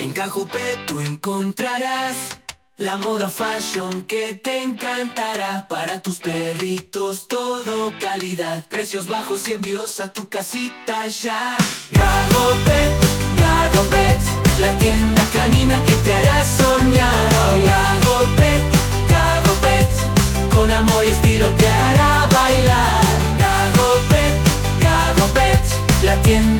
En Cajupé tú encontrarás la moda fashion que te encantará. Para tus perritos todo calidad. Precios bajos y envíos a tu casita ya. Gagopet, Gagopet La tienda canina que te hará soñar. Gagopet, Gagopet Con amor y estilo te hará bailar. Gagopet, Gagopet La tienda